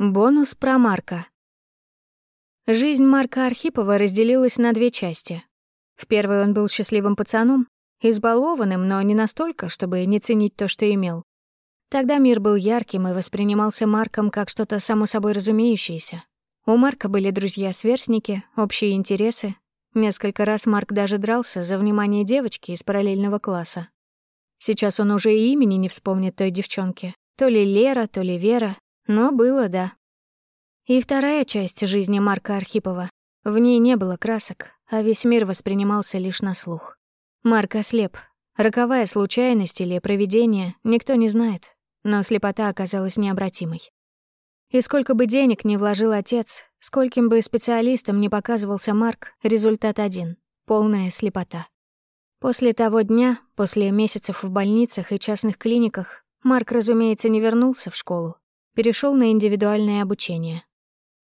Бонус про Марка. Жизнь Марка Архипова разделилась на две части. В первой он был счастливым пацаном, избалованным, но не настолько, чтобы не ценить то, что имел. Тогда мир был ярким и воспринимался Марком как что-то само собой разумеющееся. У Марка были друзья-сверстники, общие интересы. Несколько раз Марк даже дрался за внимание девочки из параллельного класса. Сейчас он уже и имени не вспомнит той девчонки. То ли Лера, то ли Вера, но было, да. И вторая часть жизни Марка Архипова. В ней не было красок, а весь мир воспринимался лишь на слух. Марк ослеп. Роковая случайность или провидение, никто не знает. Но слепота оказалась необратимой. И сколько бы денег ни вложил отец, скольким бы специалистам не показывался Марк, результат один — полная слепота. После того дня, после месяцев в больницах и частных клиниках, Марк, разумеется, не вернулся в школу перешел на индивидуальное обучение.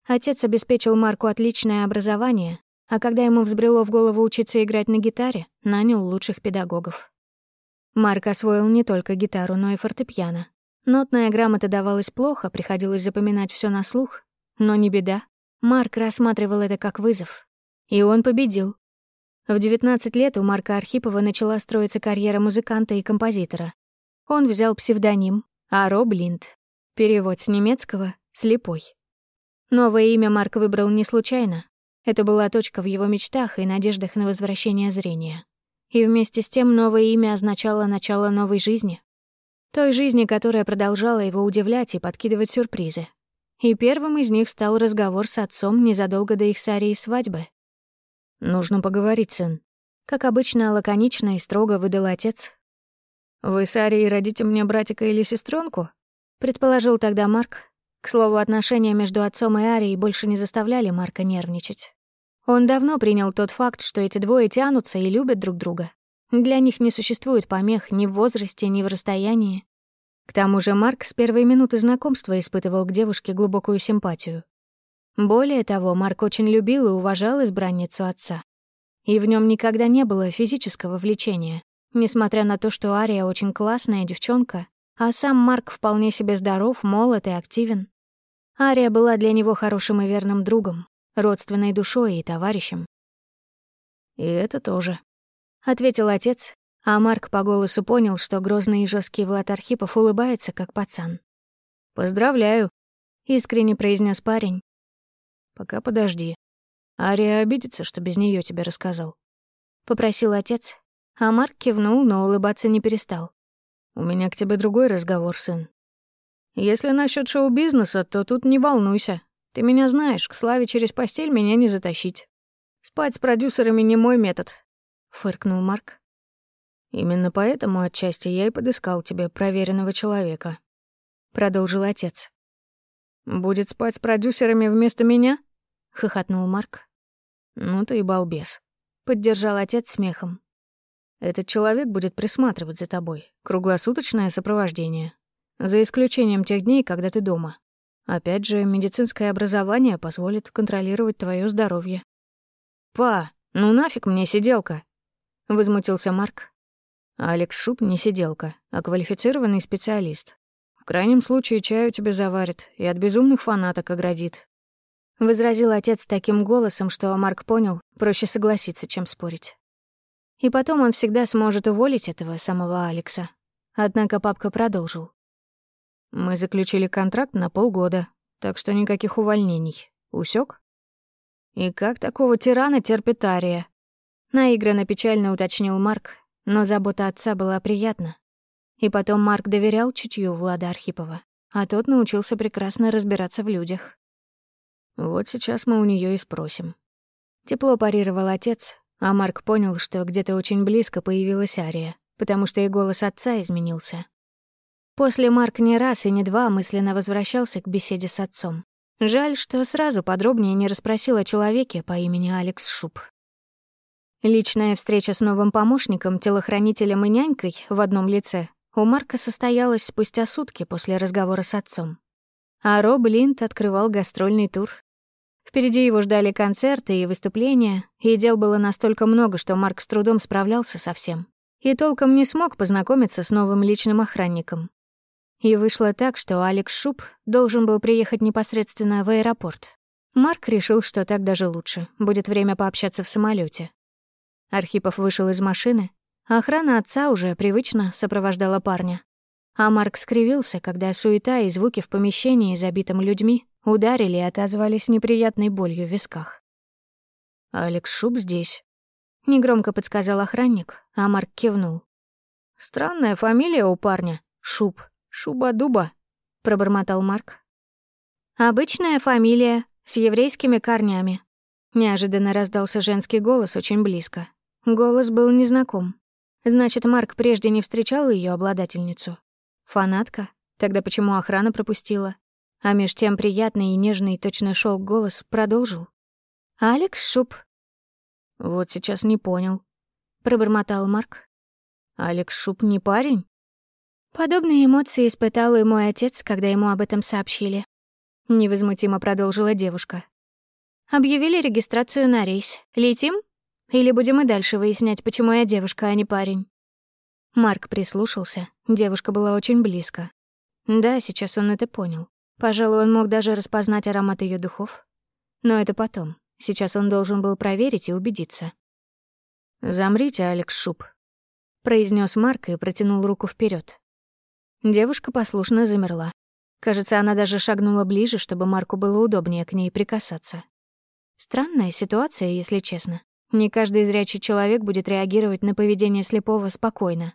Отец обеспечил Марку отличное образование, а когда ему взбрело в голову учиться играть на гитаре, нанял лучших педагогов. Марк освоил не только гитару, но и фортепиано. Нотная грамота давалась плохо, приходилось запоминать все на слух. Но не беда. Марк рассматривал это как вызов. И он победил. В 19 лет у Марка Архипова начала строиться карьера музыканта и композитора. Он взял псевдоним Аро Блинд Перевод с немецкого «слепой». Новое имя Марк выбрал не случайно. Это была точка в его мечтах и надеждах на возвращение зрения. И вместе с тем новое имя означало начало новой жизни. Той жизни, которая продолжала его удивлять и подкидывать сюрпризы. И первым из них стал разговор с отцом незадолго до их с Арией свадьбы. «Нужно поговорить, сын». Как обычно, лаконично и строго выдал отец. «Вы с Арией родите мне братика или сестренку? Предположил тогда Марк. К слову, отношения между отцом и Арией больше не заставляли Марка нервничать. Он давно принял тот факт, что эти двое тянутся и любят друг друга. Для них не существует помех ни в возрасте, ни в расстоянии. К тому же Марк с первой минуты знакомства испытывал к девушке глубокую симпатию. Более того, Марк очень любил и уважал избранницу отца. И в нем никогда не было физического влечения, несмотря на то, что Ария очень классная девчонка а сам Марк вполне себе здоров, молод и активен. Ария была для него хорошим и верным другом, родственной душой и товарищем. «И это тоже», — ответил отец, а Марк по голосу понял, что грозный и жесткий Влад Архипов улыбается, как пацан. «Поздравляю», — искренне произнес парень. «Пока подожди. Ария обидится, что без нее тебе рассказал», — попросил отец, а Марк кивнул, но улыбаться не перестал. У меня к тебе другой разговор, сын. Если насчет шоу-бизнеса, то тут не волнуйся. Ты меня знаешь, к славе через постель меня не затащить. Спать с продюсерами не мой метод», — фыркнул Марк. «Именно поэтому отчасти я и подыскал тебе проверенного человека», — продолжил отец. «Будет спать с продюсерами вместо меня?» — хохотнул Марк. «Ну ты и балбес», — поддержал отец смехом. Этот человек будет присматривать за тобой. Круглосуточное сопровождение. За исключением тех дней, когда ты дома. Опять же, медицинское образование позволит контролировать твое здоровье. «Па, ну нафиг мне сиделка?» — возмутился Марк. Алекс Шуб не сиделка, а квалифицированный специалист. В крайнем случае чаю тебе заварит и от безумных фанаток оградит. Возразил отец таким голосом, что Марк понял, проще согласиться, чем спорить. И потом он всегда сможет уволить этого самого Алекса. Однако папка продолжил. «Мы заключили контракт на полгода, так что никаких увольнений. Усек? «И как такого тирана терпит Ария?» Наигранно печально уточнил Марк, но забота отца была приятна. И потом Марк доверял чутью Влада Архипова, а тот научился прекрасно разбираться в людях. «Вот сейчас мы у нее и спросим». Тепло парировал отец, а Марк понял, что где-то очень близко появилась Ария, потому что и голос отца изменился. После Марк не раз и не два мысленно возвращался к беседе с отцом. Жаль, что сразу подробнее не расспросил о человеке по имени Алекс Шуб. Личная встреча с новым помощником, телохранителем и нянькой в одном лице у Марка состоялась спустя сутки после разговора с отцом. А Роб Линд открывал гастрольный тур, Впереди его ждали концерты и выступления, и дел было настолько много, что Марк с трудом справлялся со всем. И толком не смог познакомиться с новым личным охранником. И вышло так, что Алекс Шуб должен был приехать непосредственно в аэропорт. Марк решил, что так даже лучше, будет время пообщаться в самолете. Архипов вышел из машины, охрана отца уже привычно сопровождала парня. А Марк скривился, когда суета и звуки в помещении, забитом людьми, ударили и отозвались неприятной болью в висках. «Алекс Шуб здесь», — негромко подсказал охранник, а Марк кивнул. «Странная фамилия у парня. Шуб. Шуба-дуба», — пробормотал Марк. «Обычная фамилия, с еврейскими корнями». Неожиданно раздался женский голос очень близко. Голос был незнаком. Значит, Марк прежде не встречал ее обладательницу. Фанатка? Тогда почему охрана пропустила? А меж тем приятный и нежный точно шел голос продолжил. «Алекс Шуб». «Вот сейчас не понял», — пробормотал Марк. «Алекс Шуб не парень?» Подобные эмоции испытал и мой отец, когда ему об этом сообщили. Невозмутимо продолжила девушка. «Объявили регистрацию на рейс. Летим? Или будем и дальше выяснять, почему я девушка, а не парень?» Марк прислушался. Девушка была очень близко. Да, сейчас он это понял. Пожалуй, он мог даже распознать аромат ее духов. Но это потом. Сейчас он должен был проверить и убедиться. «Замрите, Алекс Шуб», — произнес Марк и протянул руку вперед. Девушка послушно замерла. Кажется, она даже шагнула ближе, чтобы Марку было удобнее к ней прикасаться. Странная ситуация, если честно. Не каждый зрячий человек будет реагировать на поведение слепого спокойно.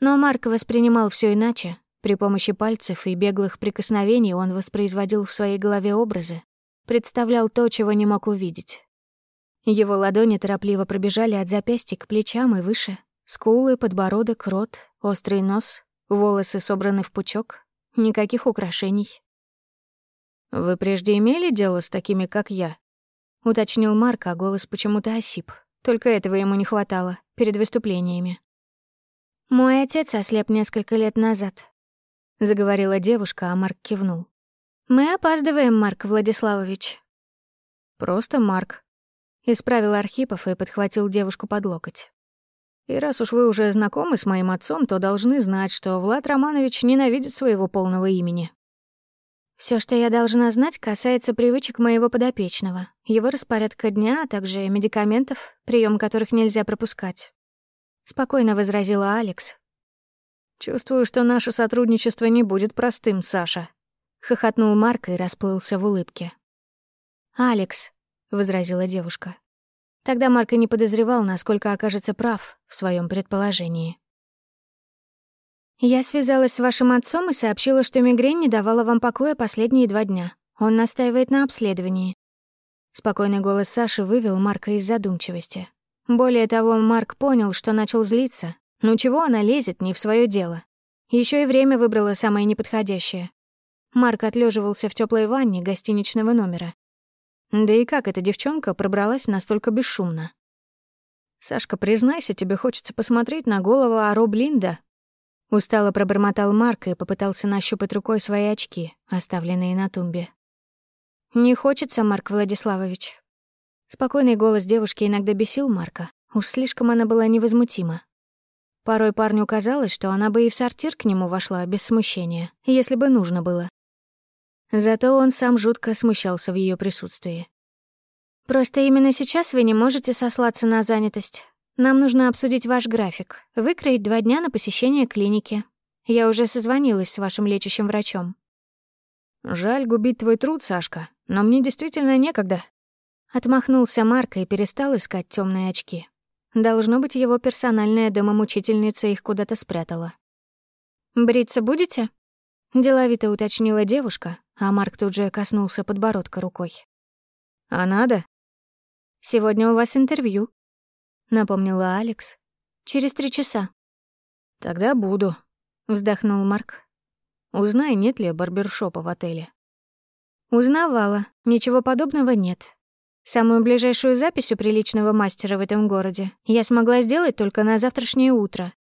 Но Марк воспринимал все иначе, при помощи пальцев и беглых прикосновений он воспроизводил в своей голове образы, представлял то, чего не мог увидеть. Его ладони торопливо пробежали от запястья к плечам и выше. Скулы, подбородок, рот, острый нос, волосы собраны в пучок. Никаких украшений. «Вы прежде имели дело с такими, как я?» — уточнил Марк, а голос почему-то осип. Только этого ему не хватало перед выступлениями. «Мой отец ослеп несколько лет назад заговорила девушка, а Марк кивнул. Мы опаздываем, Марк Владиславович. Просто Марк. Исправил Архипов и подхватил девушку под локоть. И раз уж вы уже знакомы с моим отцом, то должны знать, что Влад Романович ненавидит своего полного имени. Все, что я должна знать, касается привычек моего подопечного, его распорядка дня, а также медикаментов, прием которых нельзя пропускать. Спокойно возразила Алекс, «Чувствую, что наше сотрудничество не будет простым, Саша», — хохотнул Марк и расплылся в улыбке. «Алекс», — возразила девушка. Тогда Марк и не подозревал, насколько окажется прав в своем предположении. «Я связалась с вашим отцом и сообщила, что мигрень не давала вам покоя последние два дня. Он настаивает на обследовании». Спокойный голос Саши вывел Марка из задумчивости. Более того, Марк понял, что начал злиться, ну чего она лезет, не в свое дело? Еще и время выбрала самое неподходящее. Марк отлеживался в теплой ванне гостиничного номера. Да и как эта девчонка пробралась настолько бесшумно? «Сашка, признайся, тебе хочется посмотреть на голову Аро Блинда?» Устало пробормотал Марк и попытался нащупать рукой свои очки, оставленные на тумбе. «Не хочется, Марк Владиславович». Спокойный голос девушки иногда бесил Марка. Уж слишком она была невозмутима. Порой парню казалось, что она бы и в сортир к нему вошла без смущения, если бы нужно было. Зато он сам жутко смущался в ее присутствии. «Просто именно сейчас вы не можете сослаться на занятость. Нам нужно обсудить ваш график, выкроить два дня на посещение клиники. Я уже созвонилась с вашим лечащим врачом». «Жаль губить твой труд, Сашка, но мне действительно некогда». Отмахнулся Марк и перестал искать темные очки. Должно быть, его персональная домомучительница их куда-то спрятала. «Бриться будете?» — деловито уточнила девушка, а Марк тут же коснулся подбородка рукой. «А надо?» «Сегодня у вас интервью», — напомнила Алекс. «Через три часа». «Тогда буду», — вздохнул Марк. «Узнай, нет ли барбершопа в отеле». «Узнавала. Ничего подобного нет. Самую ближайшую запись у приличного мастера в этом городе я смогла сделать только на завтрашнее утро.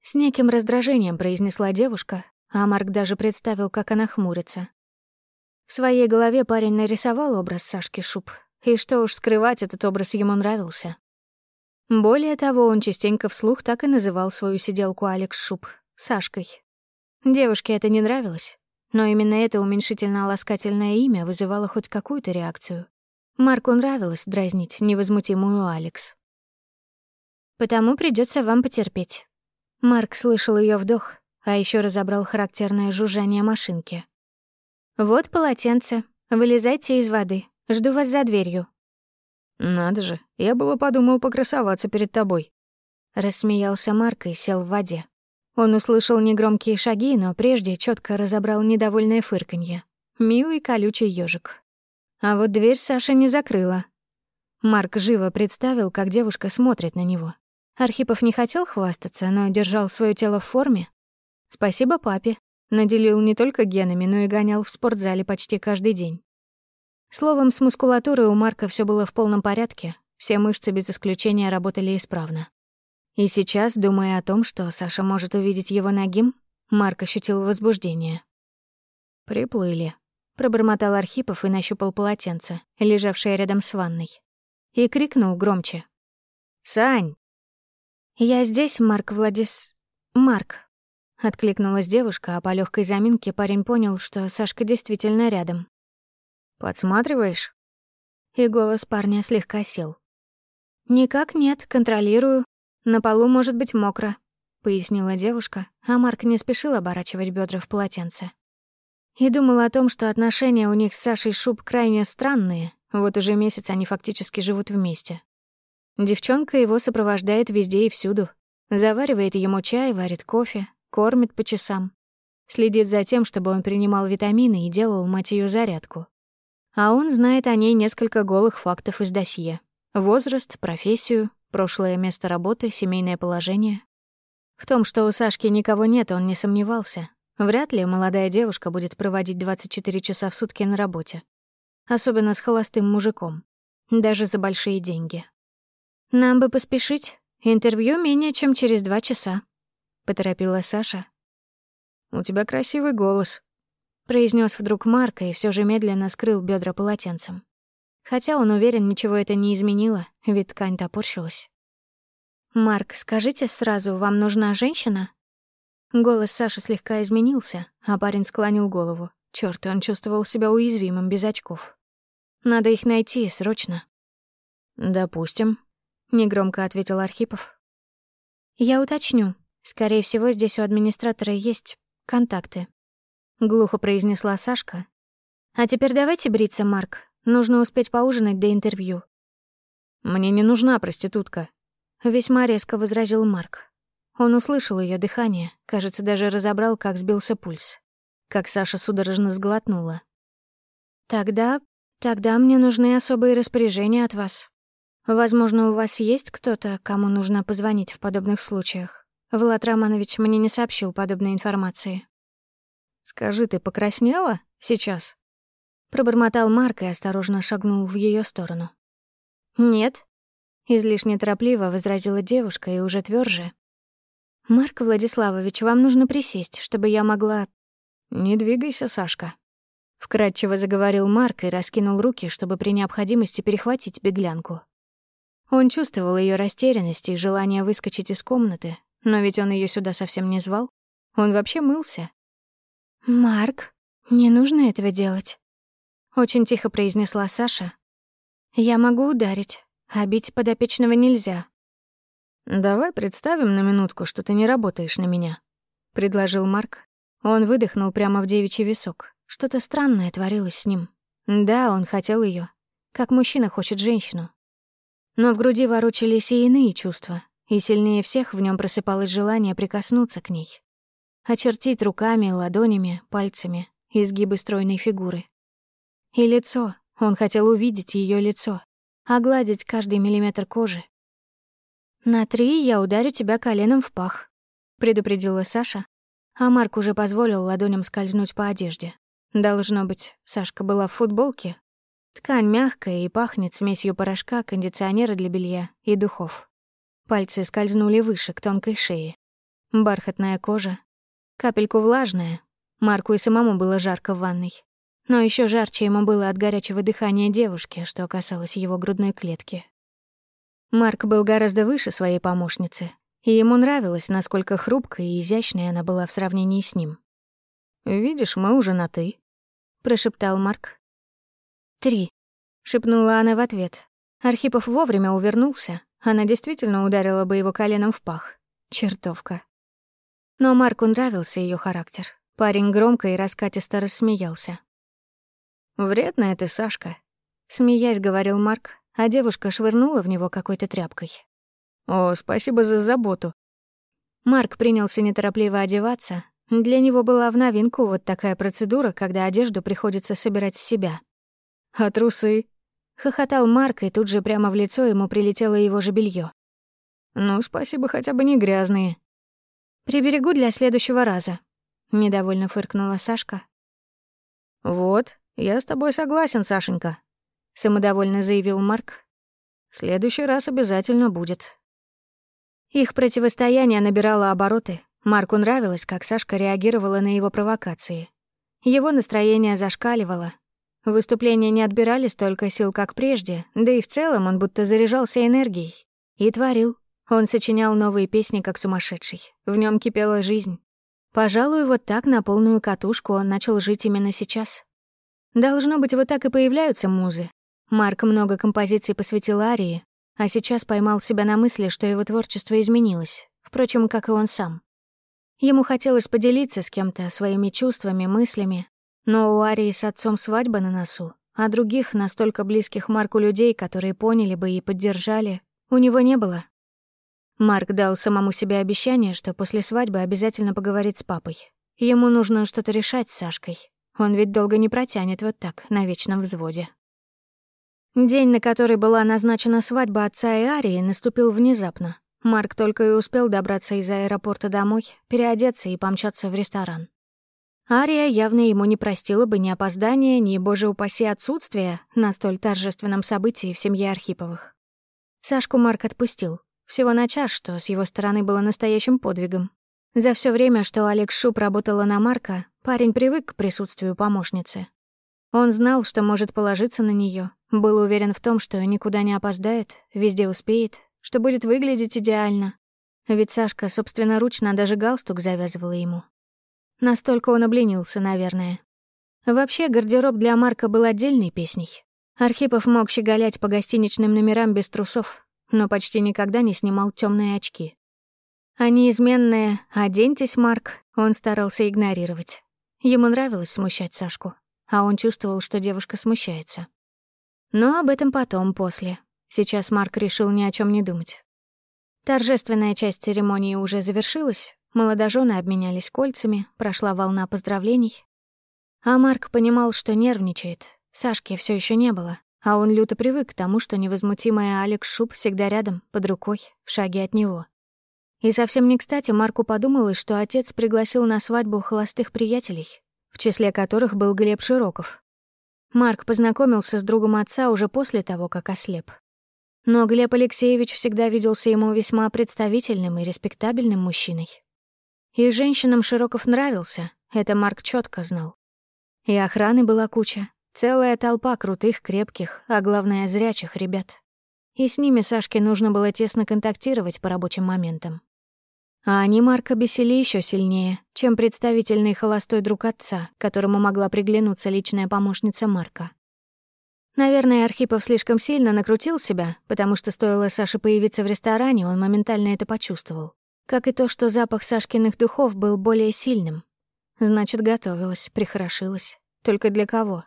С неким раздражением произнесла девушка, а Марк даже представил, как она хмурится. В своей голове парень нарисовал образ Сашки Шуб, и что уж скрывать, этот образ ему нравился. Более того, он частенько вслух так и называл свою сиделку Алекс Шуб — Сашкой. Девушке это не нравилось, но именно это уменьшительно-ласкательное имя вызывало хоть какую-то реакцию. Марку нравилось дразнить невозмутимую Алекс. «Потому придется вам потерпеть». Марк слышал ее вдох, а еще разобрал характерное жужжание машинки. «Вот полотенце. Вылезайте из воды. Жду вас за дверью». «Надо же, я было подумал покрасоваться перед тобой». Рассмеялся Марк и сел в воде. Он услышал негромкие шаги, но прежде четко разобрал недовольное фырканье. Милый колючий ежик. А вот дверь Саша не закрыла. Марк живо представил, как девушка смотрит на него. Архипов не хотел хвастаться, но держал свое тело в форме. Спасибо папе. Наделил не только генами, но и гонял в спортзале почти каждый день. Словом, с мускулатурой у Марка все было в полном порядке, все мышцы без исключения работали исправно. И сейчас, думая о том, что Саша может увидеть его ногим, Марк ощутил возбуждение. «Приплыли», — пробормотал Архипов и нащупал полотенце, лежавшее рядом с ванной. И крикнул громче. «Сань!» «Я здесь, Марк Владис... Марк», — откликнулась девушка, а по легкой заминке парень понял, что Сашка действительно рядом. «Подсматриваешь?» И голос парня слегка сел. «Никак нет, контролирую. На полу может быть мокро», — пояснила девушка, а Марк не спешил оборачивать бедра в полотенце. И думал о том, что отношения у них с Сашей Шуб крайне странные, вот уже месяц они фактически живут вместе. Девчонка его сопровождает везде и всюду. Заваривает ему чай, варит кофе, кормит по часам. Следит за тем, чтобы он принимал витамины и делал, мать зарядку. А он знает о ней несколько голых фактов из досье. Возраст, профессию, прошлое место работы, семейное положение. В том, что у Сашки никого нет, он не сомневался. Вряд ли молодая девушка будет проводить 24 часа в сутки на работе. Особенно с холостым мужиком. Даже за большие деньги. «Нам бы поспешить. Интервью менее чем через два часа», — поторопила Саша. «У тебя красивый голос», — произнес вдруг Марка и все же медленно скрыл бедра полотенцем. Хотя он уверен, ничего это не изменило, ведь ткань топорщилась. «Марк, скажите сразу, вам нужна женщина?» Голос Саши слегка изменился, а парень склонил голову. Чёрт, он чувствовал себя уязвимым без очков. «Надо их найти, срочно». «Допустим», — негромко ответил Архипов. «Я уточню. Скорее всего, здесь у администратора есть контакты», — глухо произнесла Сашка. «А теперь давайте бриться, Марк. Нужно успеть поужинать до интервью». «Мне не нужна проститутка», — весьма резко возразил Марк. Он услышал ее дыхание, кажется, даже разобрал, как сбился пульс. Как Саша судорожно сглотнула. «Тогда... тогда мне нужны особые распоряжения от вас», Возможно, у вас есть кто-то, кому нужно позвонить в подобных случаях. Влад Романович мне не сообщил подобной информации. «Скажи, ты покраснела сейчас?» Пробормотал Марк и осторожно шагнул в ее сторону. «Нет», — излишне торопливо возразила девушка и уже тверже. «Марк Владиславович, вам нужно присесть, чтобы я могла...» «Не двигайся, Сашка», — вкратчиво заговорил Марк и раскинул руки, чтобы при необходимости перехватить беглянку. Он чувствовал ее растерянность и желание выскочить из комнаты, но ведь он ее сюда совсем не звал. Он вообще мылся. «Марк, не нужно этого делать», — очень тихо произнесла Саша. «Я могу ударить, а бить подопечного нельзя». «Давай представим на минутку, что ты не работаешь на меня», — предложил Марк. Он выдохнул прямо в девичий висок. Что-то странное творилось с ним. Да, он хотел ее, как мужчина хочет женщину, но в груди ворочались и иные чувства, и сильнее всех в нем просыпалось желание прикоснуться к ней. Очертить руками, ладонями, пальцами изгибы стройной фигуры. И лицо, он хотел увидеть ее лицо, огладить каждый миллиметр кожи. «На три я ударю тебя коленом в пах», — предупредила Саша, а Марк уже позволил ладоням скользнуть по одежде. Должно быть, Сашка была в футболке, Ткань мягкая и пахнет смесью порошка, кондиционера для белья и духов. Пальцы скользнули выше, к тонкой шее. Бархатная кожа. Капельку влажная. Марку и самому было жарко в ванной. Но еще жарче ему было от горячего дыхания девушки, что касалось его грудной клетки. Марк был гораздо выше своей помощницы, и ему нравилось, насколько хрупкой и изящной она была в сравнении с ним. Видишь, мы уже на «ты», — прошептал Марк. «Три», — шепнула она в ответ. Архипов вовремя увернулся. Она действительно ударила бы его коленом в пах. Чертовка. Но Марку нравился ее характер. Парень громко и раскатисто рассмеялся. «Вредная ты, Сашка», — смеясь говорил Марк, а девушка швырнула в него какой-то тряпкой. «О, спасибо за заботу». Марк принялся неторопливо одеваться. Для него была в новинку вот такая процедура, когда одежду приходится собирать с себя. «А трусы?» — хохотал Марк, и тут же прямо в лицо ему прилетело его же белье. «Ну, спасибо, хотя бы не грязные». «Приберегу для следующего раза», — недовольно фыркнула Сашка. «Вот, я с тобой согласен, Сашенька», — самодовольно заявил Марк. «В следующий раз обязательно будет». Их противостояние набирало обороты. Марку нравилось, как Сашка реагировала на его провокации. Его настроение зашкаливало. Выступления не отбирали столько сил, как прежде, да и в целом он будто заряжался энергией. И творил. Он сочинял новые песни, как сумасшедший. В нем кипела жизнь. Пожалуй, вот так на полную катушку он начал жить именно сейчас. Должно быть, вот так и появляются музы. Марк много композиций посвятил Арии, а сейчас поймал себя на мысли, что его творчество изменилось, впрочем, как и он сам. Ему хотелось поделиться с кем-то своими чувствами, мыслями, но у Арии с отцом свадьба на носу, а других, настолько близких Марку людей, которые поняли бы и поддержали, у него не было. Марк дал самому себе обещание, что после свадьбы обязательно поговорит с папой. Ему нужно что-то решать с Сашкой, он ведь долго не протянет вот так, на вечном взводе. День, на который была назначена свадьба отца и Арии, наступил внезапно. Марк только и успел добраться из аэропорта домой, переодеться и помчаться в ресторан. Ария явно ему не простила бы ни опоздания, ни, боже упаси, отсутствия на столь торжественном событии в семье Архиповых. Сашку Марк отпустил. Всего на час, что с его стороны было настоящим подвигом. За все время, что Алекс Шуб работала на Марка, Парень привык к присутствию помощницы. Он знал, что может положиться на нее, был уверен в том, что никуда не опоздает, везде успеет, что будет выглядеть идеально. Ведь Сашка собственноручно даже галстук завязывала ему. Настолько он обленился, наверное. Вообще, гардероб для Марка был отдельной песней. Архипов мог щеголять по гостиничным номерам без трусов, но почти никогда не снимал темные очки. А неизменное «оденьтесь, Марк» он старался игнорировать. Ему нравилось смущать Сашку, а он чувствовал, что девушка смущается. Но об этом потом, после. Сейчас Марк решил ни о чем не думать. Торжественная часть церемонии уже завершилась, молодожены обменялись кольцами, прошла волна поздравлений. А Марк понимал, что нервничает. Сашки все еще не было, а он люто привык к тому, что невозмутимая Алекс Шуб всегда рядом, под рукой, в шаге от него. И совсем не кстати Марку подумалось, что отец пригласил на свадьбу холостых приятелей, в числе которых был Глеб Широков. Марк познакомился с другом отца уже после того, как ослеп. Но Глеб Алексеевич всегда виделся ему весьма представительным и респектабельным мужчиной. И женщинам Широков нравился, это Марк четко знал. И охраны была куча, целая толпа крутых, крепких, а главное, зрячих ребят. И с ними Сашке нужно было тесно контактировать по рабочим моментам. А они Марка бесили еще сильнее, чем представительный холостой друг отца, которому могла приглянуться личная помощница Марка. Наверное, Архипов слишком сильно накрутил себя, потому что стоило Саше появиться в ресторане, он моментально это почувствовал. Как и то, что запах Сашкиных духов был более сильным. Значит, готовилась, прихорошилась. Только для кого?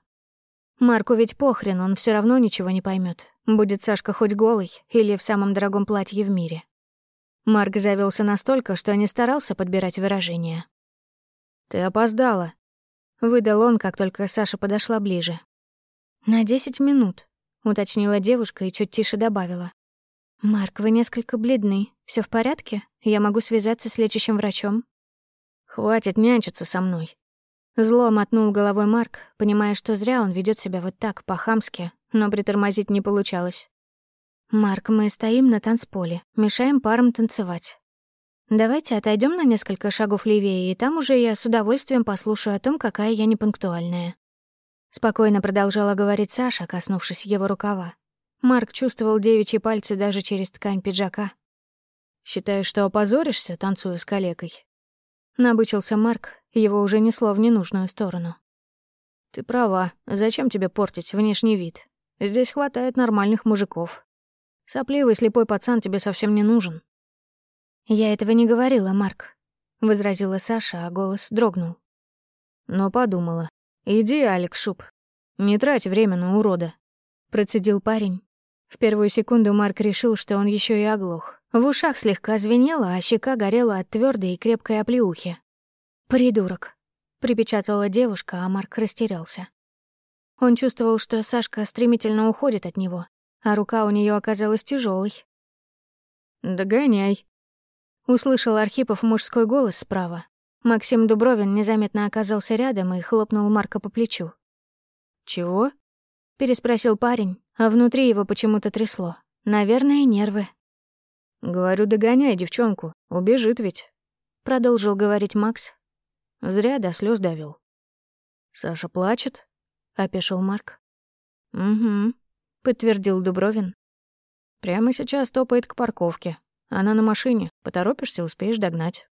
Марку ведь похрен, он все равно ничего не поймет. Будет Сашка хоть голый или в самом дорогом платье в мире. Марк завелся настолько, что не старался подбирать выражения. «Ты опоздала», — выдал он, как только Саша подошла ближе. «На десять минут», — уточнила девушка и чуть тише добавила. «Марк, вы несколько бледны. Все в порядке? Я могу связаться с лечащим врачом?» «Хватит нянчиться со мной». Зло мотнул головой Марк, понимая, что зря он ведет себя вот так, по-хамски, но притормозить не получалось. «Марк, мы стоим на танцполе, мешаем парам танцевать. Давайте отойдем на несколько шагов левее, и там уже я с удовольствием послушаю о том, какая я непунктуальная». Спокойно продолжала говорить Саша, коснувшись его рукава. Марк чувствовал девичьи пальцы даже через ткань пиджака. «Считаешь, что опозоришься, танцуя с калекой?» Набычился Марк, его уже несло в ненужную сторону. «Ты права. Зачем тебе портить внешний вид? Здесь хватает нормальных мужиков. Сопливый слепой пацан тебе совсем не нужен». «Я этого не говорила, Марк», — возразила Саша, а голос дрогнул. Но подумала. «Иди, Алекс Шуб. Не трать время на урода», — процедил парень. В первую секунду Марк решил, что он еще и оглох. В ушах слегка звенело, а щека горела от твердой и крепкой оплеухи. «Придурок», — припечатала девушка, а Марк растерялся. Он чувствовал, что Сашка стремительно уходит от него, а рука у нее оказалась тяжелой. «Догоняй», — услышал Архипов мужской голос справа. Максим Дубровин незаметно оказался рядом и хлопнул Марка по плечу. «Чего?» — переспросил парень, а внутри его почему-то трясло. Наверное, нервы. «Говорю, догоняй девчонку, убежит ведь», — продолжил говорить Макс. Зря до слез довел. «Саша плачет?» — опешил Марк. «Угу», — подтвердил Дубровин. «Прямо сейчас топает к парковке. Она на машине. Поторопишься, успеешь догнать».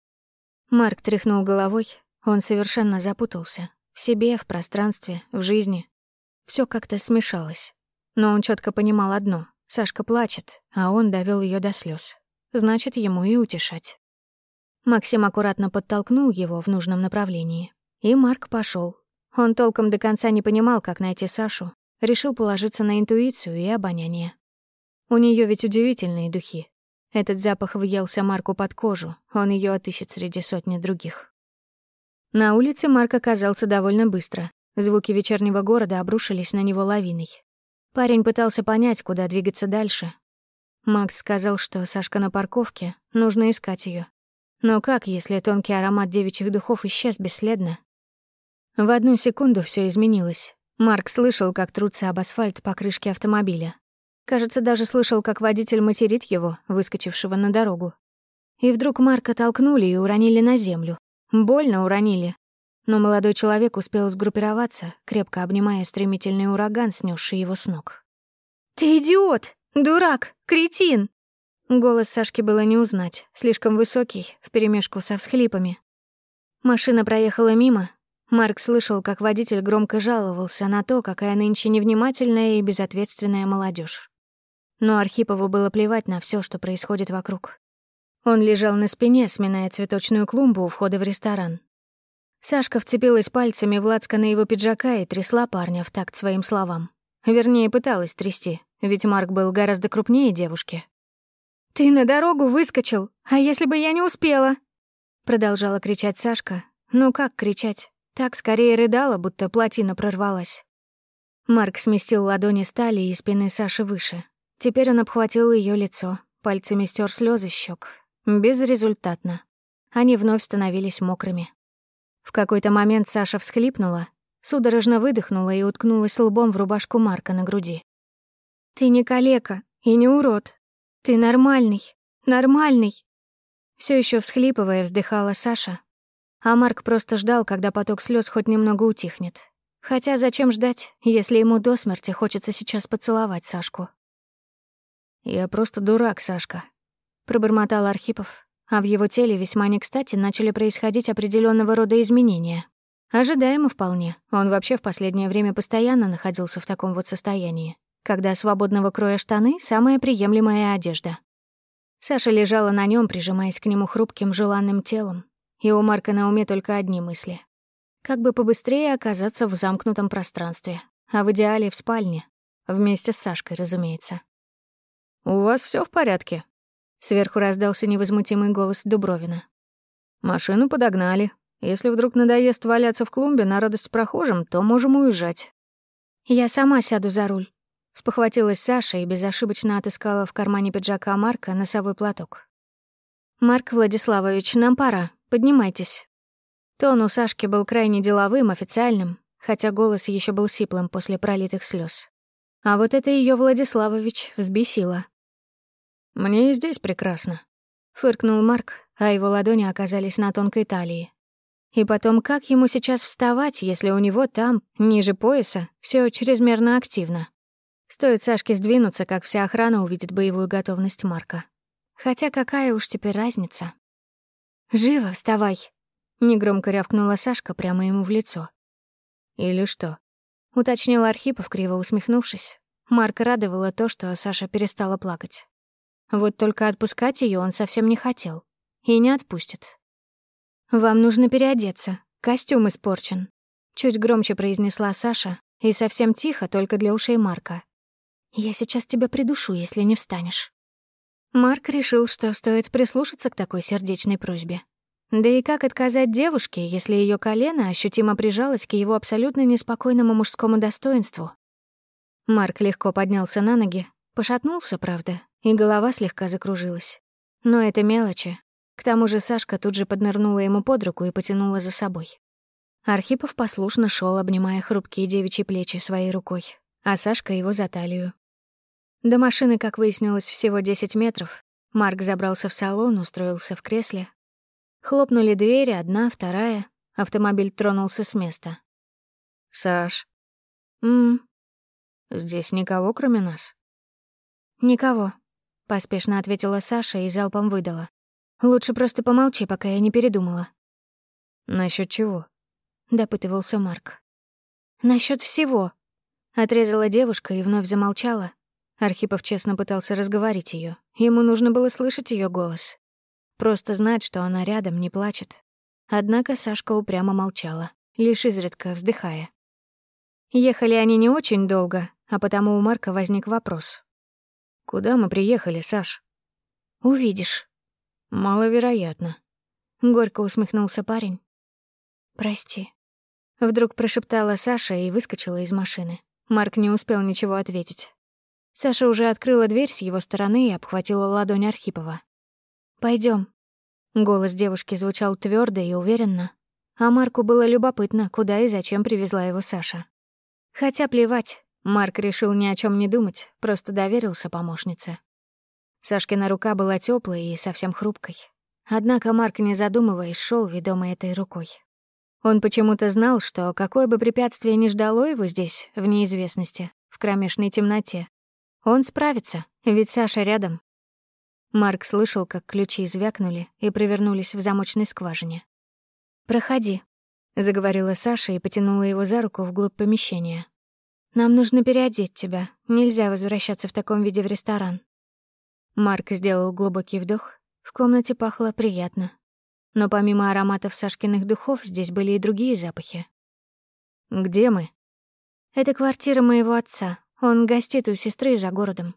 Марк тряхнул головой. Он совершенно запутался. В себе, в пространстве, в жизни. Все как-то смешалось. Но он четко понимал одно. Сашка плачет, а он довел ее до слез. Значит, ему и утешать. Максим аккуратно подтолкнул его в нужном направлении. И Марк пошел. Он толком до конца не понимал, как найти Сашу. Решил положиться на интуицию и обоняние. У нее ведь удивительные духи. Этот запах въелся Марку под кожу, он ее отыщет среди сотни других. На улице Марк оказался довольно быстро. Звуки вечернего города обрушились на него лавиной. Парень пытался понять, куда двигаться дальше. Макс сказал, что Сашка на парковке, нужно искать ее. Но как, если тонкий аромат девичьих духов исчез бесследно? В одну секунду все изменилось. Марк слышал, как трутся об асфальт покрышки автомобиля. Кажется, даже слышал, как водитель материт его, выскочившего на дорогу. И вдруг Марка толкнули и уронили на землю. Больно уронили, но молодой человек успел сгруппироваться, крепко обнимая стремительный ураган, снесший его с ног. «Ты идиот! Дурак! Кретин!» Голос Сашки было не узнать, слишком высокий, вперемешку со всхлипами. Машина проехала мимо. Марк слышал, как водитель громко жаловался на то, какая нынче невнимательная и безответственная молодежь. Но Архипову было плевать на все, что происходит вокруг. Он лежал на спине, сминая цветочную клумбу у входа в ресторан, Сашка вцепилась пальцами в лацканы его пиджака и трясла парня в такт своим словам. Вернее, пыталась трясти, ведь Марк был гораздо крупнее девушки. «Ты на дорогу выскочил, а если бы я не успела?» Продолжала кричать Сашка. Ну как кричать? Так скорее рыдала, будто плотина прорвалась. Марк сместил ладони с талии и спины Саши выше. Теперь он обхватил ее лицо, пальцами стер слезы щек. Безрезультатно. Они вновь становились мокрыми. В какой-то момент Саша всхлипнула, судорожно выдохнула и уткнулась лбом в рубашку Марка на груди. «Ты не калека и не урод. Ты нормальный, нормальный». Все еще всхлипывая, вздыхала Саша. А Марк просто ждал, когда поток слез хоть немного утихнет. Хотя зачем ждать, если ему до смерти хочется сейчас поцеловать Сашку? «Я просто дурак, Сашка», — пробормотал Архипов, а в его теле весьма не кстати начали происходить определенного рода изменения. Ожидаемо вполне. Он вообще в последнее время постоянно находился в таком вот состоянии, когда свободного кроя штаны — самая приемлемая одежда. Саша лежала на нем, прижимаясь к нему хрупким, желанным телом. И у Марка на уме только одни мысли. Как бы побыстрее оказаться в замкнутом пространстве, а в идеале в спальне. Вместе с Сашкой, разумеется. «У вас все в порядке?» Сверху раздался невозмутимый голос Дубровина. «Машину подогнали. Если вдруг надоест валяться в клумбе на радость прохожим, то можем уезжать». «Я сама сяду за руль», — спохватилась Саша и безошибочно отыскала в кармане пиджака Марка носовой платок. «Марк Владиславович, нам пора. Поднимайтесь». Тон у Сашки был крайне деловым, официальным, хотя голос еще был сиплым после пролитых слез. А вот это ее Владиславович взбесило. «Мне и здесь прекрасно», — фыркнул Марк, а его ладони оказались на тонкой талии. И потом, как ему сейчас вставать, если у него там, ниже пояса, все чрезмерно активно? Стоит Сашке сдвинуться, как вся охрана увидит боевую готовность Марка. Хотя какая уж теперь разница? «Живо, вставай!» Негромко рявкнула Сашка прямо ему в лицо. «Или что?» — уточнил Архипов, криво усмехнувшись. Марк радовало то, что Саша перестала плакать. Вот только отпускать ее он совсем не хотел. И не отпустит. «Вам нужно переодеться. Костюм испорчен», — чуть громче произнесла Саша, и совсем тихо, только для ушей Марка. «Я сейчас тебя придушу, если не встанешь». Марк решил, что стоит прислушаться к такой сердечной просьбе. Да и как отказать девушке, если ее колено ощутимо прижалось к его абсолютно неспокойному мужскому достоинству? Марк легко поднялся на ноги, пошатнулся, правда, и голова слегка закружилась. Но это мелочи. К тому же Сашка тут же поднырнула ему под руку и потянула за собой. Архипов послушно шел, обнимая хрупкие девичьи плечи своей рукой, а Сашка его за талию. До машины, как выяснилось, всего 10 метров. Марк забрался в салон, устроился в кресле, Хлопнули двери, одна, вторая. Автомобиль тронулся с места. «Саш». «М?» «Здесь никого, кроме нас?» «Никого», — поспешно ответила Саша и залпом выдала. «Лучше просто помолчи, пока я не передумала». «Насчёт чего?» — допытывался Марк. «Насчёт всего», — отрезала девушка и вновь замолчала. Архипов честно пытался разговорить её. Ему нужно было слышать её голос. Просто знать, что она рядом, не плачет. Однако Сашка упрямо молчала, лишь изредка вздыхая. Ехали они не очень долго, а потому у Марка возник вопрос. «Куда мы приехали, Саш?» «Увидишь». «Маловероятно». Горько усмехнулся парень. «Прости». Вдруг прошептала Саша и выскочила из машины. Марк не успел ничего ответить. Саша уже открыла дверь с его стороны и обхватила ладонь Архипова. Пойдем. Голос девушки звучал твердо и уверенно, а Марку было любопытно, куда и зачем привезла его Саша. Хотя плевать, Марк решил ни о чем не думать, просто доверился помощнице. Сашкина рука была теплой и совсем хрупкой. Однако Марк, не задумываясь, шел ведомый этой рукой. Он почему-то знал, что какое бы препятствие ни ждало его здесь, в неизвестности, в кромешной темноте, он справится, ведь Саша рядом, Марк слышал, как ключи звякнули и провернулись в замочной скважине. «Проходи», — заговорила Саша и потянула его за руку вглубь помещения. «Нам нужно переодеть тебя. Нельзя возвращаться в таком виде в ресторан». Марк сделал глубокий вдох. В комнате пахло приятно. Но помимо ароматов Сашкиных духов, здесь были и другие запахи. «Где мы?» «Это квартира моего отца. Он гостит у сестры за городом.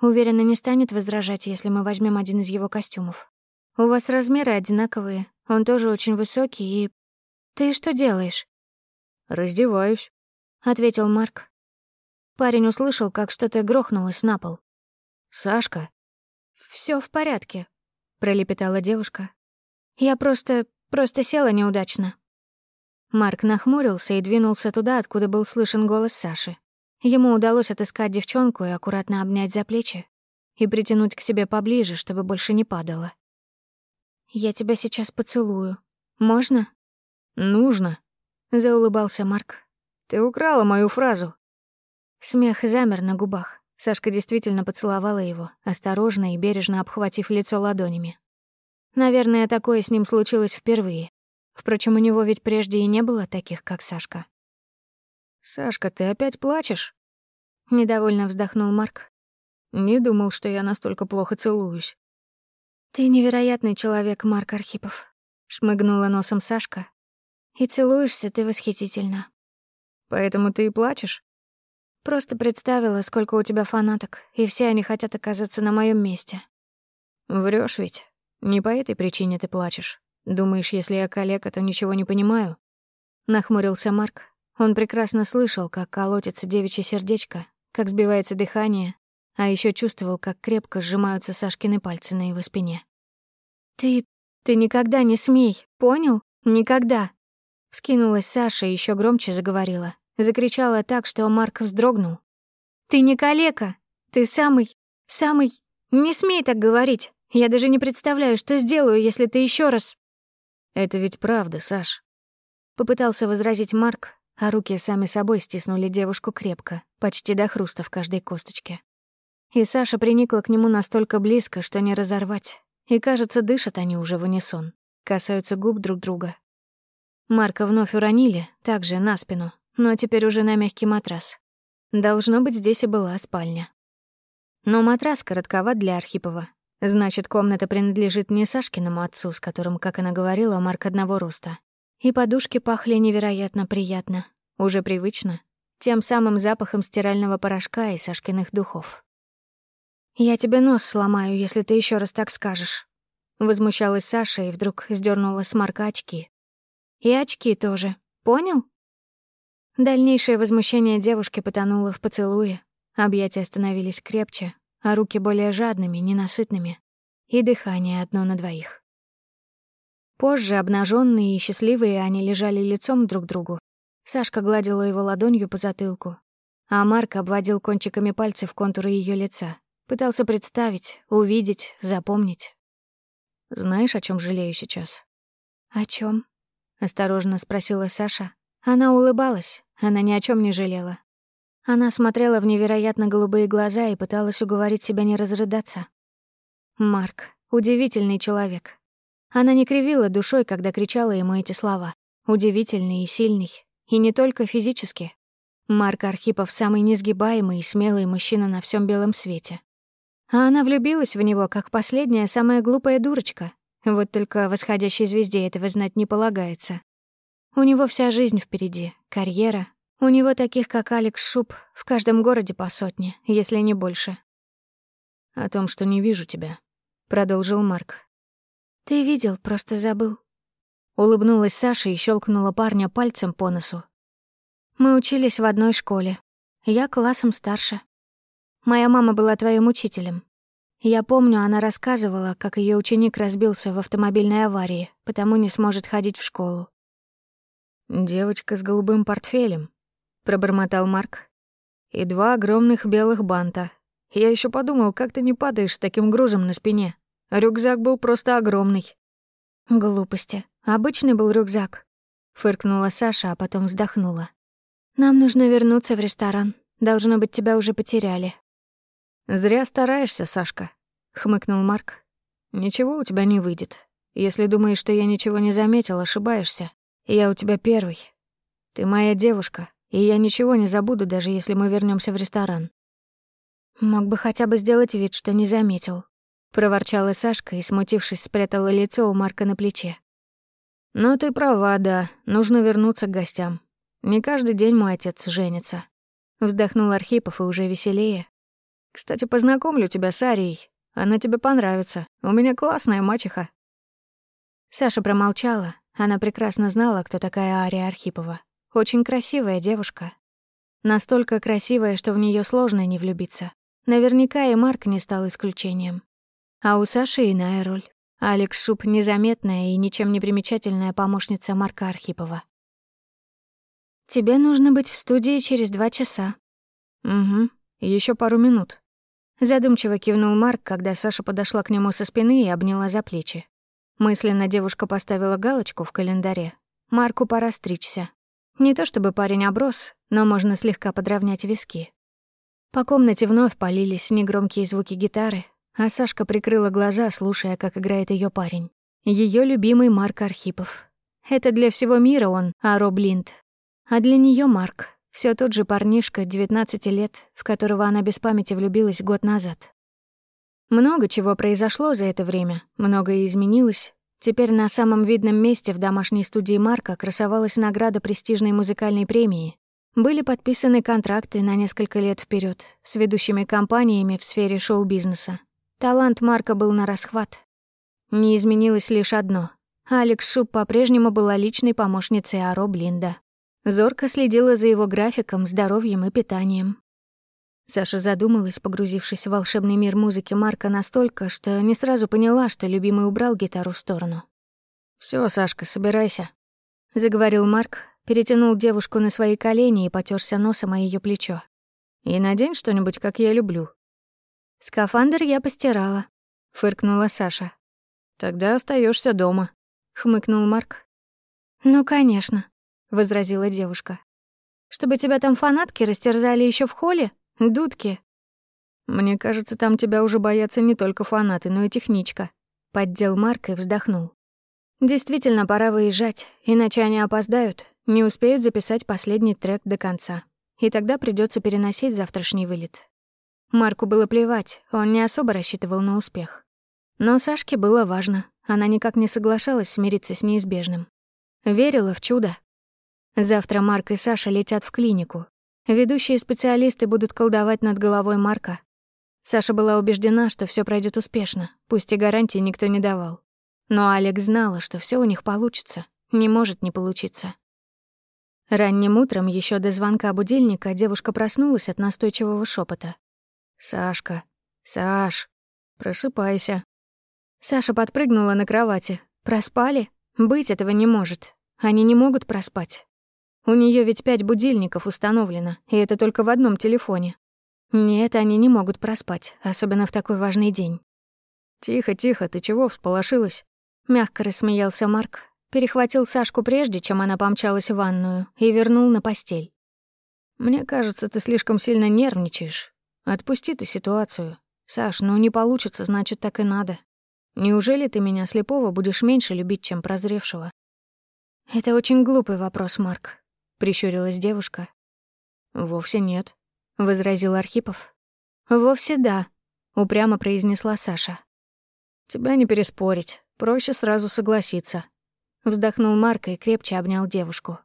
Уверена, не станет возражать, если мы возьмем один из его костюмов. У вас размеры одинаковые, он тоже очень высокий и... Ты что делаешь? Раздеваюсь, ответил Марк. Парень услышал, как что-то грохнулось на пол. Сашка. Все в порядке, пролепетала девушка. Я просто... просто села неудачно. Марк нахмурился и двинулся туда, откуда был слышен голос Саши. Ему удалось отыскать девчонку и аккуратно обнять за плечи и притянуть к себе поближе, чтобы больше не падала. «Я тебя сейчас поцелую. Можно?» «Нужно», — заулыбался Марк. «Ты украла мою фразу». Смех замер на губах. Сашка действительно поцеловала его, осторожно и бережно обхватив лицо ладонями. Наверное, такое с ним случилось впервые. Впрочем, у него ведь прежде и не было таких, как Сашка. «Сашка, ты опять плачешь?» Недовольно вздохнул Марк. «Не думал, что я настолько плохо целуюсь». «Ты невероятный человек, Марк Архипов», — шмыгнула носом Сашка. «И целуешься ты восхитительно». «Поэтому ты и плачешь?» «Просто представила, сколько у тебя фанаток, и все они хотят оказаться на моем месте». Врешь ведь? Не по этой причине ты плачешь. Думаешь, если я коллега, то ничего не понимаю?» Нахмурился Марк, он прекрасно слышал, как колотится девичье сердечко, как сбивается дыхание, а еще чувствовал, как крепко сжимаются Сашкины пальцы на его спине. «Ты... ты никогда не смей, понял? Никогда!» Скинулась Саша и еще громче заговорила. Закричала так, что Марк вздрогнул. «Ты не калека! Ты самый... самый... Не смей так говорить! Я даже не представляю, что сделаю, если ты еще раз...» «Это ведь правда, Саш», — попытался возразить Марк, а руки сами собой стиснули девушку крепко, почти до хруста в каждой косточке. И Саша приникла к нему настолько близко, что не разорвать. И, кажется, дышат они уже в унисон, касаются губ друг друга, Марка вновь уронили, также на спину, но теперь уже на мягкий матрас. Должно быть, здесь и была спальня. Но матрас коротковат для Архипова. Значит, комната принадлежит не Сашкиному отцу, с которым, как она говорила, Марк одного роста. И подушки пахли невероятно приятно, уже привычно, тем самым запахом стирального порошка и Сашкиных духов. «Я тебе нос сломаю, если ты еще раз так скажешь», — возмущалась Саша и вдруг сдернула с Марка очки. «И очки тоже, понял?» Дальнейшее возмущение девушки потонуло в поцелуе, объятия становились крепче, а руки более жадными, ненасытными, и дыхание одно на двоих. Позже, обнаженные и счастливые, они лежали лицом друг к другу. Сашка гладила его ладонью по затылку, а Марк обводил кончиками пальцев контуры ее лица. Пытался представить, увидеть, запомнить. «Знаешь, о чем жалею сейчас?» «О чем? осторожно спросила Саша. Она улыбалась, она ни о чем не жалела. Она смотрела в невероятно голубые глаза и пыталась уговорить себя не разрыдаться. Марк — удивительный человек. Она не кривила душой, когда кричала ему эти слова. Удивительный и сильный. И не только физически. Марк Архипов — самый несгибаемый и смелый мужчина на всем белом свете. А она влюбилась в него, как последняя, самая глупая дурочка. Вот только восходящей звезде этого знать не полагается. У него вся жизнь впереди, карьера. У него таких, как Алекс Шуб, в каждом городе по сотне, если не больше. «О том, что не вижу тебя», — продолжил Марк. «Ты видел, просто забыл». Улыбнулась Саша и щелкнула парня пальцем по носу. «Мы учились в одной школе. Я классом старше. Моя мама была твоим учителем. Я помню, она рассказывала, как ее ученик разбился в автомобильной аварии, потому не сможет ходить в школу. «Девочка с голубым портфелем», — пробормотал Марк. «И два огромных белых банта. Я еще подумал, как ты не падаешь с таким грузом на спине. Рюкзак был просто огромный. Глупости. Обычный был рюкзак. Фыркнула Саша, а потом вздохнула. Нам нужно вернуться в ресторан. Должно быть, тебя уже потеряли. Зря стараешься, Сашка, хмыкнул Марк. Ничего у тебя не выйдет. Если думаешь, что я ничего не заметил, ошибаешься. Я у тебя первый. Ты моя девушка, и я ничего не забуду, даже если мы вернемся в ресторан. Мог бы хотя бы сделать вид, что не заметил проворчала Сашка и, смутившись, спрятала лицо у Марка на плече. «Ну, ты права, да. Нужно вернуться к гостям. Не каждый день мой отец женится». Вздохнул Архипов и уже веселее. «Кстати, познакомлю тебя с Арией. Она тебе понравится. У меня классная мачеха». Саша промолчала. Она прекрасно знала, кто такая Ария Архипова. Очень красивая девушка. Настолько красивая, что в нее сложно не влюбиться. Наверняка и Марк не стал исключением. А у Саши иная роль. Алекс Шуб — незаметная и ничем не примечательная помощница Марка Архипова. «Тебе нужно быть в студии через два часа». «Угу, еще пару минут». Задумчиво кивнул Марк, когда Саша подошла к нему со спины и обняла за плечи. Мысленно девушка поставила галочку в календаре. Марку пора стричься. Не то чтобы парень оброс, но можно слегка подровнять виски. По комнате вновь полились негромкие звуки гитары, а Сашка прикрыла глаза, слушая, как играет ее парень. Ее любимый Марк Архипов. Это для всего мира он, Аро Блинд. А для нее Марк. все тот же парнишка, 19 лет, в которого она без памяти влюбилась год назад. Много чего произошло за это время, многое изменилось. Теперь на самом видном месте в домашней студии Марка красовалась награда престижной музыкальной премии. Были подписаны контракты на несколько лет вперед с ведущими компаниями в сфере шоу-бизнеса. Талант Марка был на расхват. Не изменилось лишь одно. Алекс Шуб по-прежнему была личной помощницей Аро Блинда. Зорко следила за его графиком, здоровьем и питанием. Саша задумалась, погрузившись в волшебный мир музыки Марка настолько, что не сразу поняла, что любимый убрал гитару в сторону. Все, Сашка, собирайся», — заговорил Марк, перетянул девушку на свои колени и потёрся носом о ее плечо. «И надень что-нибудь, как я люблю. «Скафандр я постирала», — фыркнула Саша. «Тогда остаешься дома», — хмыкнул Марк. «Ну, конечно», — возразила девушка. «Чтобы тебя там фанатки растерзали еще в холле? Дудки». «Мне кажется, там тебя уже боятся не только фанаты, но и техничка», — поддел Марк и вздохнул. Действительно, пора выезжать, иначе они опоздают, не успеют записать последний трек до конца. И тогда придется переносить завтрашний вылет. Марку было плевать, он не особо рассчитывал на успех. Но Сашке было важно, она никак не соглашалась смириться с неизбежным. Верила в чудо. Завтра Марк и Саша летят в клинику. Ведущие специалисты будут колдовать над головой Марка. Саша была убеждена, что все пройдет успешно, пусть и гарантии никто не давал. Но Алекс знала, что все у них получится, не может не получиться. Ранним утром, еще до звонка будильника, девушка проснулась от настойчивого шепота. «Сашка, Саш, просыпайся». Саша подпрыгнула на кровати. «Проспали? Быть этого не может. Они не могут проспать. У нее ведь пять будильников установлено, и это только в одном телефоне. Нет, они не могут проспать, особенно в такой важный день». «Тихо, тихо, ты чего всполошилась?» Мягко рассмеялся Марк, перехватил Сашку прежде, чем она помчалась в ванную, и вернул на постель. «Мне кажется, ты слишком сильно нервничаешь. Отпусти ты ситуацию. Саш, ну не получится, значит, так и надо. Неужели ты меня слепого будешь меньше любить, чем прозревшего?» «Это очень глупый вопрос, Марк», — прищурилась девушка. «Вовсе нет», — возразил Архипов. «Вовсе да», — упрямо произнесла Саша. «Тебя не переспорить. Проще сразу согласиться. Вздохнул Марк и крепче обнял девушку.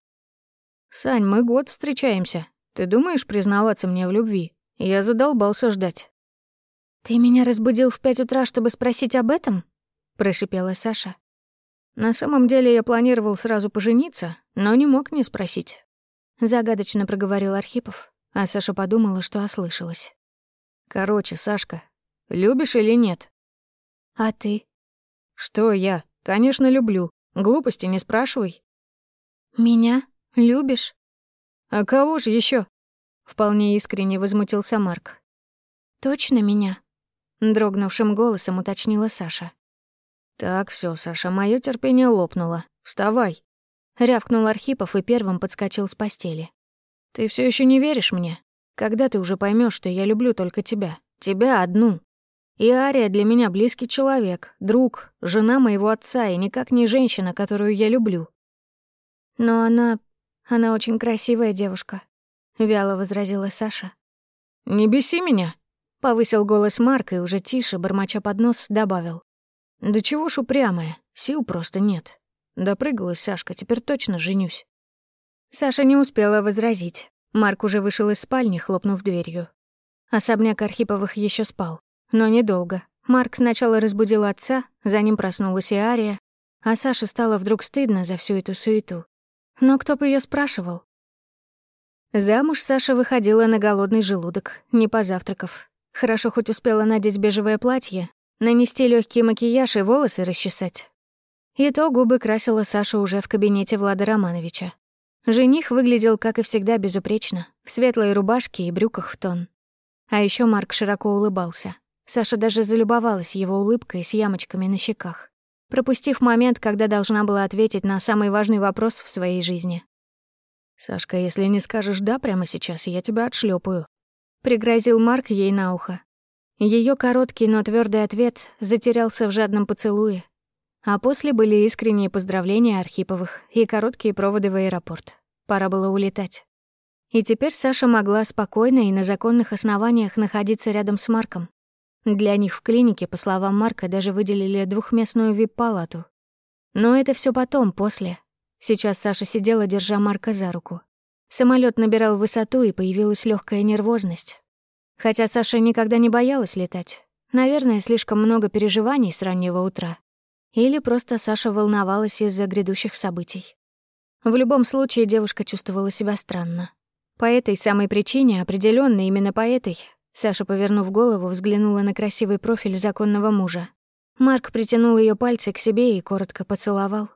«Сань, мы год встречаемся. Ты думаешь признаваться мне в любви? Я задолбался ждать». «Ты меня разбудил в пять утра, чтобы спросить об этом?» — прошипела Саша. «На самом деле я планировал сразу пожениться, но не мог не спросить». Загадочно проговорил Архипов, а Саша подумала, что ослышалась. «Короче, Сашка, любишь или нет?» «А ты?» «Что я? Конечно, люблю. Глупости не спрашивай». «Меня? Любишь?» «А кого же еще? Вполне искренне возмутился Марк. «Точно меня?» Дрогнувшим голосом уточнила Саша. «Так, все, Саша, мое терпение лопнуло. Вставай!» Рявкнул Архипов и первым подскочил с постели. «Ты все еще не веришь мне? Когда ты уже поймешь, что я люблю только тебя? Тебя одну?» И Ария для меня близкий человек, друг, жена моего отца и никак не женщина, которую я люблю. Но она... она очень красивая девушка, — вяло возразила Саша. «Не беси меня», — повысил голос Марк и уже тише, бормоча под нос, добавил. «Да чего ж упрямая, сил просто нет. Допрыгалась Сашка, теперь точно женюсь». Саша не успела возразить. Марк уже вышел из спальни, хлопнув дверью. Особняк Архиповых еще спал. Но недолго. Марк сначала разбудил отца, за ним проснулась и Ария, а Саше стало вдруг стыдно за всю эту суету. Но кто бы ее спрашивал? Замуж Саша выходила на голодный желудок, не позавтракав. Хорошо хоть успела надеть бежевое платье, нанести легкий макияж и волосы расчесать. И то губы красила Саша уже в кабинете Влада Романовича. Жених выглядел, как и всегда, безупречно, в светлой рубашке и брюках в тон. А еще Марк широко улыбался. Саша даже залюбовалась его улыбкой с ямочками на щеках, пропустив момент, когда должна была ответить на самый важный вопрос в своей жизни. «Сашка, если не скажешь «да» прямо сейчас, я тебя отшлепаю, пригрозил Марк ей на ухо. Ее короткий, но твердый ответ затерялся в жадном поцелуе, а после были искренние поздравления Архиповых и короткие проводы в аэропорт. Пора было улетать. И теперь Саша могла спокойно и на законных основаниях находиться рядом с Марком, для них в клинике, по словам Марка, даже выделили двухместную вип-палату. Но это все потом, после. Сейчас Саша сидела, держа Марка за руку. Самолет набирал высоту, и появилась легкая нервозность. Хотя Саша никогда не боялась летать. Наверное, слишком много переживаний с раннего утра. Или просто Саша волновалась из-за грядущих событий. В любом случае девушка чувствовала себя странно. По этой самой причине, определенно именно по этой, Саша, повернув голову, взглянула на красивый профиль законного мужа. Марк притянул ее пальцы к себе и коротко поцеловал.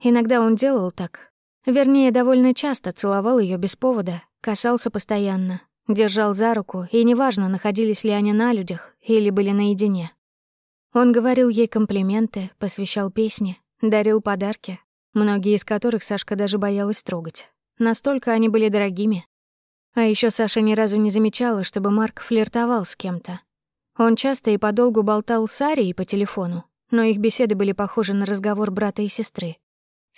Иногда он делал так. Вернее, довольно часто целовал ее без повода, касался постоянно, держал за руку, и неважно, находились ли они на людях или были наедине. Он говорил ей комплименты, посвящал песни, дарил подарки, многие из которых Сашка даже боялась трогать. Настолько они были дорогими, а еще Саша ни разу не замечала, чтобы Марк флиртовал с кем-то. Он часто и подолгу болтал с Арией по телефону, но их беседы были похожи на разговор брата и сестры.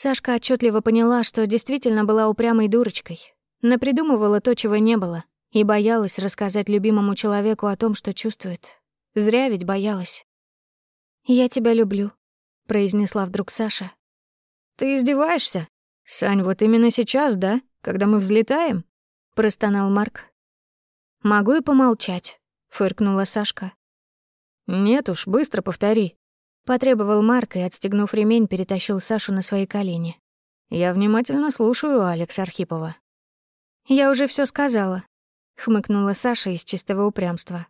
Сашка отчетливо поняла, что действительно была упрямой дурочкой, напридумывала то, чего не было, и боялась рассказать любимому человеку о том, что чувствует. Зря ведь боялась. «Я тебя люблю», — произнесла вдруг Саша. «Ты издеваешься? Сань, вот именно сейчас, да? Когда мы взлетаем?» — простонал Марк. «Могу и помолчать», — фыркнула Сашка. «Нет уж, быстро повтори», — потребовал Марк и, отстегнув ремень, перетащил Сашу на свои колени. «Я внимательно слушаю, Алекс Архипова». «Я уже все сказала», — хмыкнула Саша из чистого упрямства.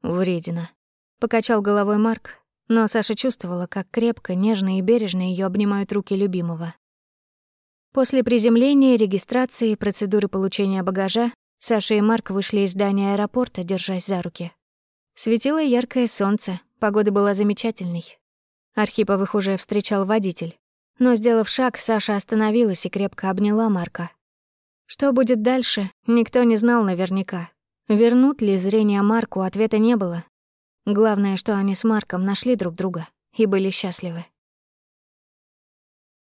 «Вредина», — покачал головой Марк, но Саша чувствовала, как крепко, нежно и бережно ее обнимают руки любимого. После приземления, регистрации, процедуры получения багажа Саша и Марк вышли из здания аэропорта, держась за руки. Светило яркое солнце, погода была замечательной. Архиповых уже встречал водитель. Но, сделав шаг, Саша остановилась и крепко обняла Марка. Что будет дальше, никто не знал наверняка. Вернут ли зрение Марку, ответа не было. Главное, что они с Марком нашли друг друга и были счастливы.